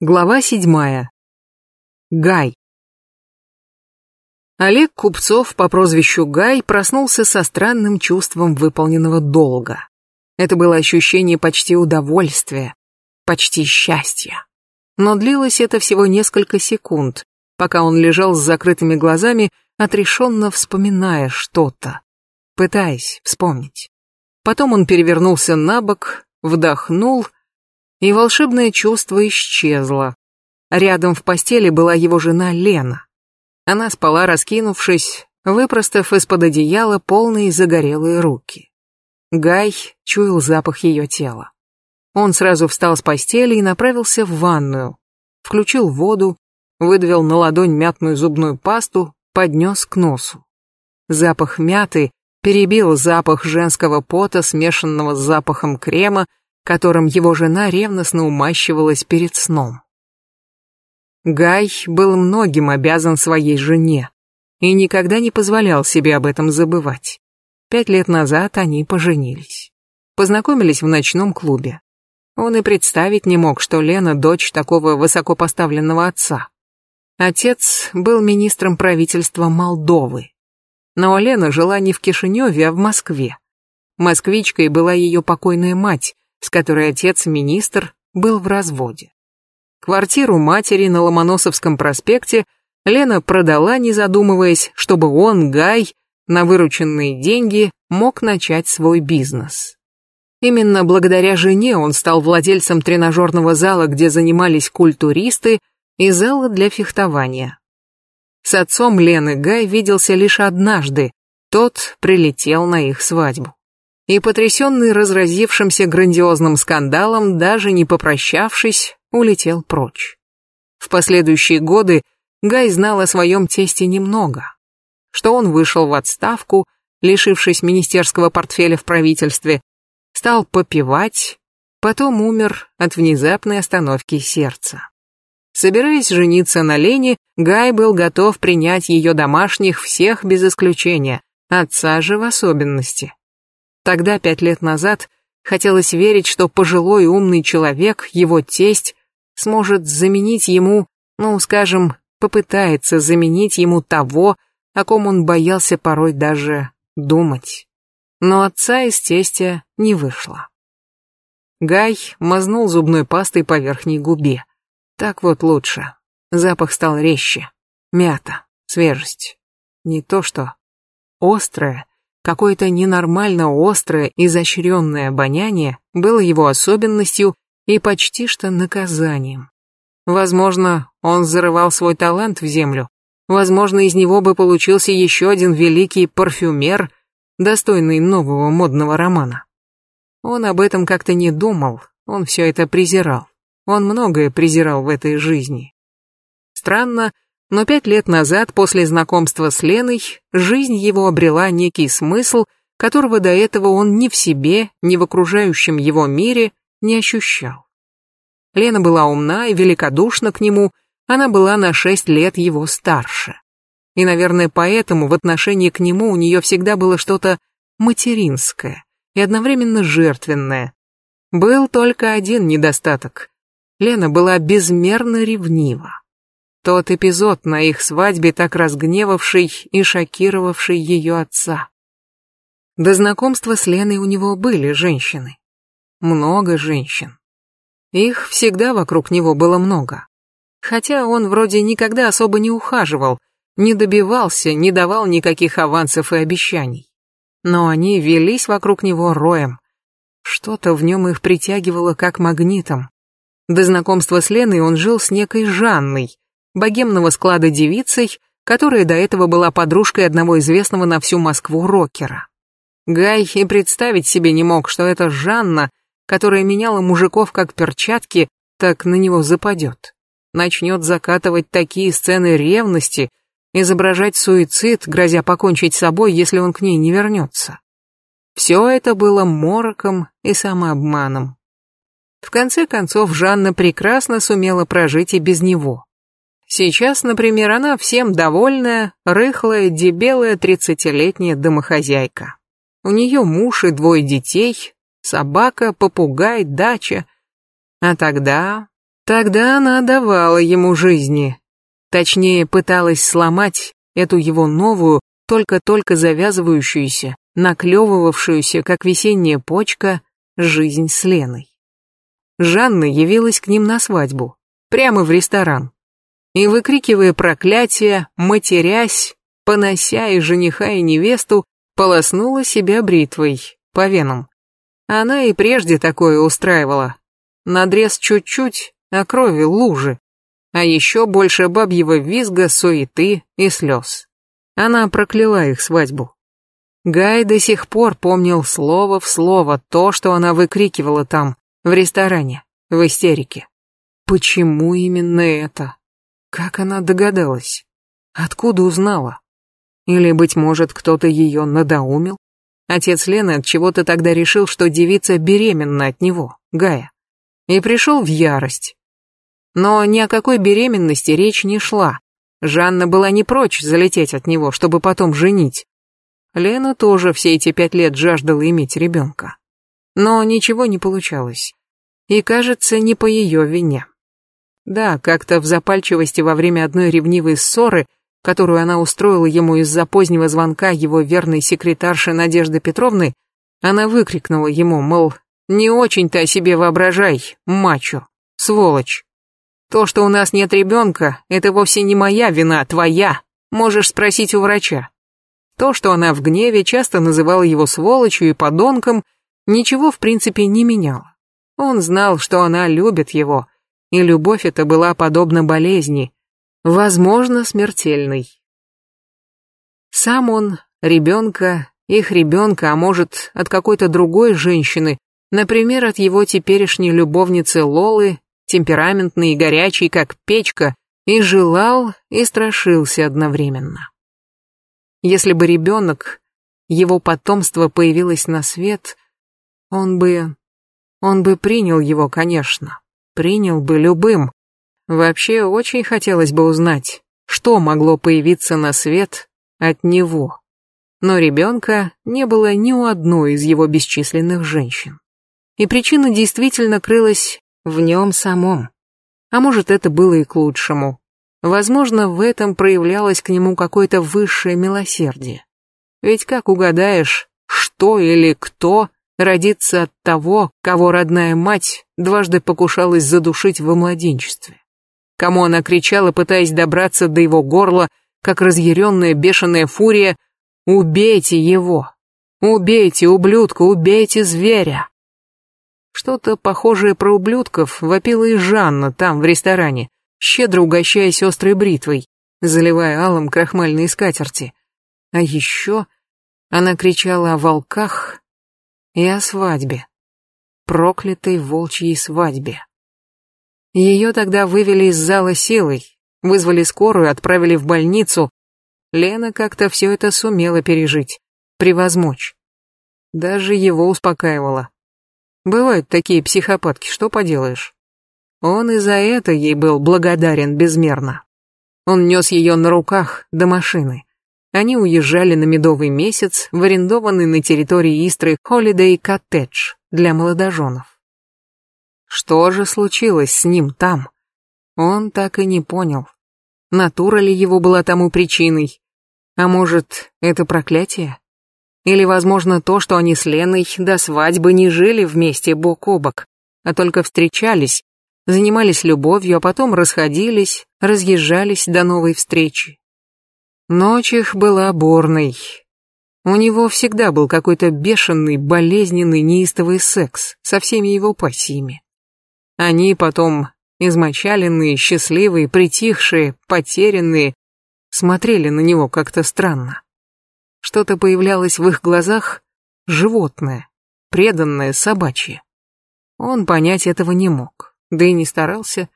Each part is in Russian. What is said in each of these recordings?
Глава седьмая. Гай. Олег Купцов по прозвищу Гай проснулся со странным чувством выполненного долга. Это было ощущение почти удовольствия, почти счастья. Но длилось это всего несколько секунд, пока он лежал с закрытыми глазами, отрешенно вспоминая что-то, пытаясь вспомнить. Потом он перевернулся на бок, вдохнул и волшебное чувство исчезло. Рядом в постели была его жена Лена. Она спала, раскинувшись, выпростав из-под одеяла полные загорелые руки. Гай чуял запах ее тела. Он сразу встал с постели и направился в ванную, включил воду, выдавил на ладонь мятную зубную пасту, поднес к носу. Запах мяты перебил запах женского пота, смешанного с запахом крема, которым его жена ревностно умащивалась перед сном. Гай был многим обязан своей жене и никогда не позволял себе об этом забывать. Пять лет назад они поженились. Познакомились в ночном клубе. Он и представить не мог, что Лена дочь такого высокопоставленного отца. Отец был министром правительства Молдовы. Но Лена жила не в Кишиневе, а в Москве. Москвичкой была ее покойная мать, с которой отец, министр, был в разводе. Квартиру матери на Ломоносовском проспекте Лена продала, не задумываясь, чтобы он, Гай, на вырученные деньги мог начать свой бизнес. Именно благодаря жене он стал владельцем тренажерного зала, где занимались культуристы, и зала для фехтования. С отцом Лены Гай виделся лишь однажды, тот прилетел на их свадьбу и, потрясенный разразившимся грандиозным скандалом, даже не попрощавшись, улетел прочь. В последующие годы Гай знал о своем тесте немного. Что он вышел в отставку, лишившись министерского портфеля в правительстве, стал попивать, потом умер от внезапной остановки сердца. Собираясь жениться на Лене, Гай был готов принять ее домашних всех без исключения, отца же в особенности. Тогда, пять лет назад, хотелось верить, что пожилой умный человек, его тесть, сможет заменить ему, ну, скажем, попытается заменить ему того, о ком он боялся порой даже думать. Но отца из тестя не вышло. Гай мазнул зубной пастой по верхней губе. Так вот лучше. Запах стал резче. Мята, свежесть. Не то что. Острое, Какое-то ненормально острое, изощренное обоняние было его особенностью и почти что наказанием. Возможно, он зарывал свой талант в землю. Возможно, из него бы получился еще один великий парфюмер, достойный нового модного романа. Он об этом как-то не думал, он все это презирал. Он многое презирал в этой жизни. Странно, но пять лет назад, после знакомства с Леной, жизнь его обрела некий смысл, которого до этого он ни в себе, ни в окружающем его мире не ощущал. Лена была умна и великодушна к нему, она была на шесть лет его старше. И, наверное, поэтому в отношении к нему у нее всегда было что-то материнское и одновременно жертвенное. Был только один недостаток. Лена была безмерно ревнива. Тот эпизод на их свадьбе, так разгневавший и шокировавший ее отца. До знакомства с Леной у него были женщины. Много женщин. Их всегда вокруг него было много. Хотя он вроде никогда особо не ухаживал, не добивался, не давал никаких авансов и обещаний. Но они велись вокруг него роем. Что-то в нем их притягивало как магнитом. До знакомства с Леной он жил с некой Жанной, богемного склада девицей, которая до этого была подружкой одного известного на всю Москву рокера. Гай и представить себе не мог, что эта Жанна, которая меняла мужиков как перчатки, так на него западет. Начнет закатывать такие сцены ревности, изображать суицид, грозя покончить с собой, если он к ней не вернется. Все это было мороком и самообманом. В конце концов, Жанна прекрасно сумела прожить и без него. Сейчас, например, она всем довольная, рыхлая, дебелая тридцатилетняя домохозяйка. У нее муж и двое детей, собака, попугай, дача. А тогда... Тогда она давала ему жизни. Точнее, пыталась сломать эту его новую, только-только завязывающуюся, наклевывавшуюся, как весенняя почка, жизнь с Леной. Жанна явилась к ним на свадьбу, прямо в ресторан. И, выкрикивая проклятия, матерясь, понося и жениха, и невесту, полоснула себя бритвой, по венам. Она и прежде такое устраивала. Надрез чуть-чуть, а крови лужи. А еще больше бабьего визга, суеты и слез. Она прокляла их свадьбу. Гай до сих пор помнил слово в слово то, что она выкрикивала там, в ресторане, в истерике. Почему именно это? Как она догадалась? Откуда узнала? Или, быть может, кто-то ее надоумил? Отец Лены от чего-то тогда решил, что девица беременна от него, Гая, и пришел в ярость. Но ни о какой беременности речь не шла. Жанна была не прочь залететь от него, чтобы потом женить. Лена тоже все эти пять лет жаждала иметь ребенка. Но ничего не получалось. И, кажется, не по ее вине. Да, как-то в запальчивости во время одной ревнивой ссоры, которую она устроила ему из-за позднего звонка его верной секретарши Надежды Петровны, она выкрикнула ему, мол, «Не очень-то о себе воображай, мачо, сволочь». То, что у нас нет ребенка, это вовсе не моя вина, твоя. Можешь спросить у врача. То, что она в гневе часто называла его сволочью и подонком, ничего в принципе не меняло. Он знал, что она любит его, и любовь эта была подобна болезни, возможно, смертельной. Сам он, ребенка, их ребенка, а может, от какой-то другой женщины, например, от его теперешней любовницы Лолы, темпераментный и горячий, как печка, и желал, и страшился одновременно. Если бы ребенок, его потомство появилось на свет, он бы... он бы принял его, конечно, принял бы любым. Вообще, очень хотелось бы узнать, что могло появиться на свет от него. Но ребенка не было ни у одной из его бесчисленных женщин. И причина действительно крылась в нем самом. А может, это было и к лучшему. Возможно, в этом проявлялось к нему какое-то высшее милосердие. Ведь как угадаешь, что или кто родится от того, кого родная мать дважды покушалась задушить во младенчестве? Кому она кричала, пытаясь добраться до его горла, как разъяренная бешеная фурия «Убейте его! Убейте, ублюдка, убейте зверя!» Что-то похожее про ублюдков вопила и Жанна там, в ресторане, щедро угощаясь острой бритвой, заливая алым крахмальные скатерти. А еще она кричала о волках и о свадьбе. Проклятой волчьей свадьбе. Ее тогда вывели из зала силой, вызвали скорую, отправили в больницу. Лена как-то все это сумела пережить, превозмочь. Даже его успокаивала. Бывают такие психопатки, что поделаешь. Он и за это ей был благодарен безмерно. Он нес ее на руках до машины. Они уезжали на медовый месяц в арендованный на территории Истры Holiday Cottage для молодоженов. Что же случилось с ним там? Он так и не понял. Натура ли его была тому причиной? А может, это проклятие? Или, возможно, то, что они с Леной до свадьбы не жили вместе бок о бок, а только встречались, занимались любовью, а потом расходились, разъезжались до новой встречи. Ночь их была бурной. У него всегда был какой-то бешеный, болезненный, неистовый секс со всеми его пассиями. Они потом, измочаленные, счастливые, притихшие, потерянные, смотрели на него как-то странно. Что-то появлялось в их глазах животное, преданное собачье. Он понять этого не мог, да и не старался.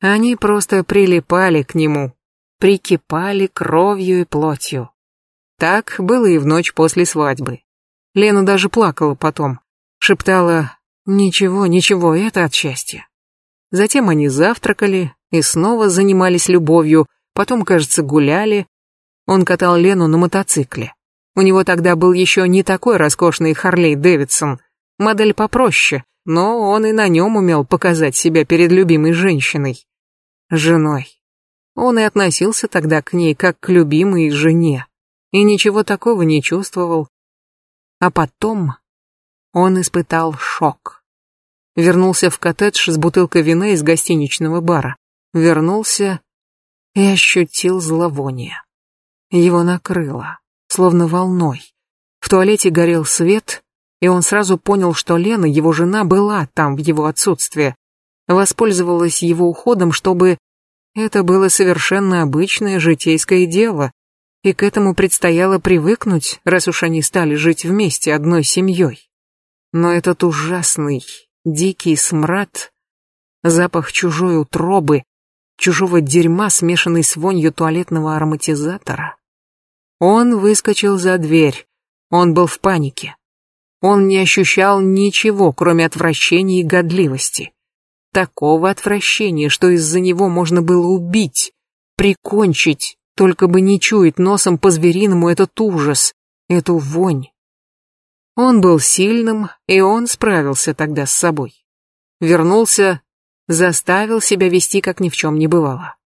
Они просто прилипали к нему, прикипали кровью и плотью. Так было и в ночь после свадьбы. Лена даже плакала потом, шептала «Ничего, ничего, это от счастья». Затем они завтракали и снова занимались любовью, потом, кажется, гуляли. Он катал Лену на мотоцикле. У него тогда был еще не такой роскошный Харлей Дэвидсон. Модель попроще, но он и на нем умел показать себя перед любимой женщиной. Женой. Он и относился тогда к ней как к любимой жене. И ничего такого не чувствовал. А потом он испытал шок. Вернулся в коттедж с бутылкой вина из гостиничного бара. Вернулся и ощутил зловоние. Его накрыло, словно волной. В туалете горел свет, и он сразу понял, что Лена, его жена, была там в его отсутствие. Воспользовалась его уходом, чтобы... Это было совершенно обычное житейское дело, и к этому предстояло привыкнуть, раз уж они стали жить вместе одной семьей. Но этот ужасный, дикий смрад, запах чужой утробы, чужого дерьма, смешанный с вонью туалетного ароматизатора. Он выскочил за дверь. Он был в панике. Он не ощущал ничего, кроме отвращения и годливости. Такого отвращения, что из-за него можно было убить, прикончить, только бы не чуять носом по-звериному этот ужас, эту вонь. Он был сильным, и он справился тогда с собой. Вернулся, заставил себя вести, как ни в чем не бывало.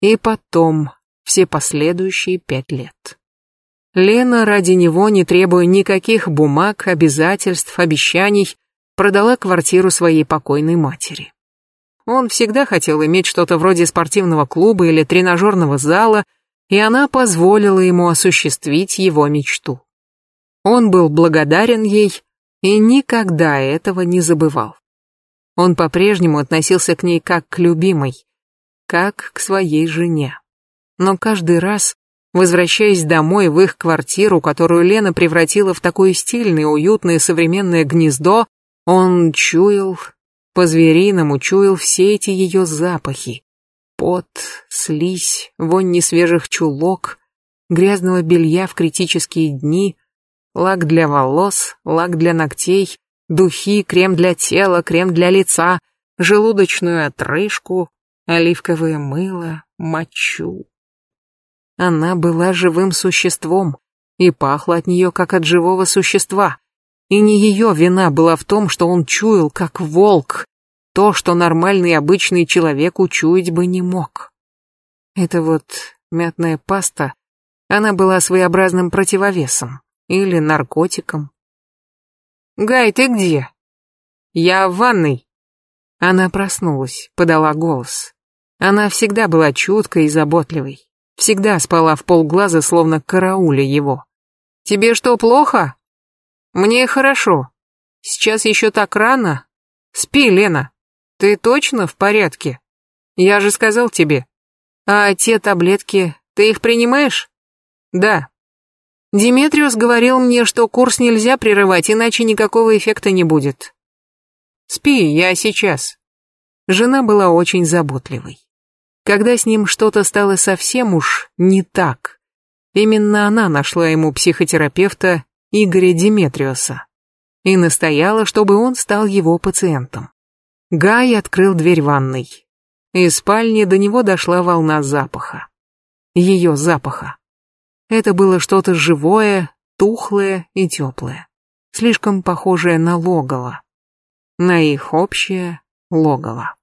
И потом, все последующие пять лет. Лена ради него, не требуя никаких бумаг, обязательств, обещаний, продала квартиру своей покойной матери. Он всегда хотел иметь что-то вроде спортивного клуба или тренажерного зала, и она позволила ему осуществить его мечту. Он был благодарен ей и никогда этого не забывал. Он по-прежнему относился к ней как к любимой, как к своей жене. Но каждый раз, Возвращаясь домой в их квартиру, которую Лена превратила в такое стильное, уютное современное гнездо, он чуял, по-звериному чуял все эти ее запахи. Пот, слизь, вонь несвежих чулок, грязного белья в критические дни, лак для волос, лак для ногтей, духи, крем для тела, крем для лица, желудочную отрыжку, оливковое мыло, мочу. Она была живым существом и пахла от нее, как от живого существа. И не ее вина была в том, что он чуял, как волк, то, что нормальный обычный человек учуять бы не мог. Это вот мятная паста, она была своеобразным противовесом или наркотиком. «Гай, ты где?» «Я в ванной». Она проснулась, подала голос. Она всегда была чуткой и заботливой. Всегда спала в полглаза, словно карауля его. «Тебе что, плохо?» «Мне хорошо. Сейчас еще так рано. Спи, Лена. Ты точно в порядке? Я же сказал тебе. А те таблетки, ты их принимаешь?» «Да». Диметриус говорил мне, что курс нельзя прерывать, иначе никакого эффекта не будет. «Спи, я сейчас». Жена была очень заботливой когда с ним что-то стало совсем уж не так. Именно она нашла ему психотерапевта Игоря Диметриуса и настояла, чтобы он стал его пациентом. Гай открыл дверь ванной. Из спальни до него дошла волна запаха. Ее запаха. Это было что-то живое, тухлое и теплое. Слишком похожее на логово. На их общее логово.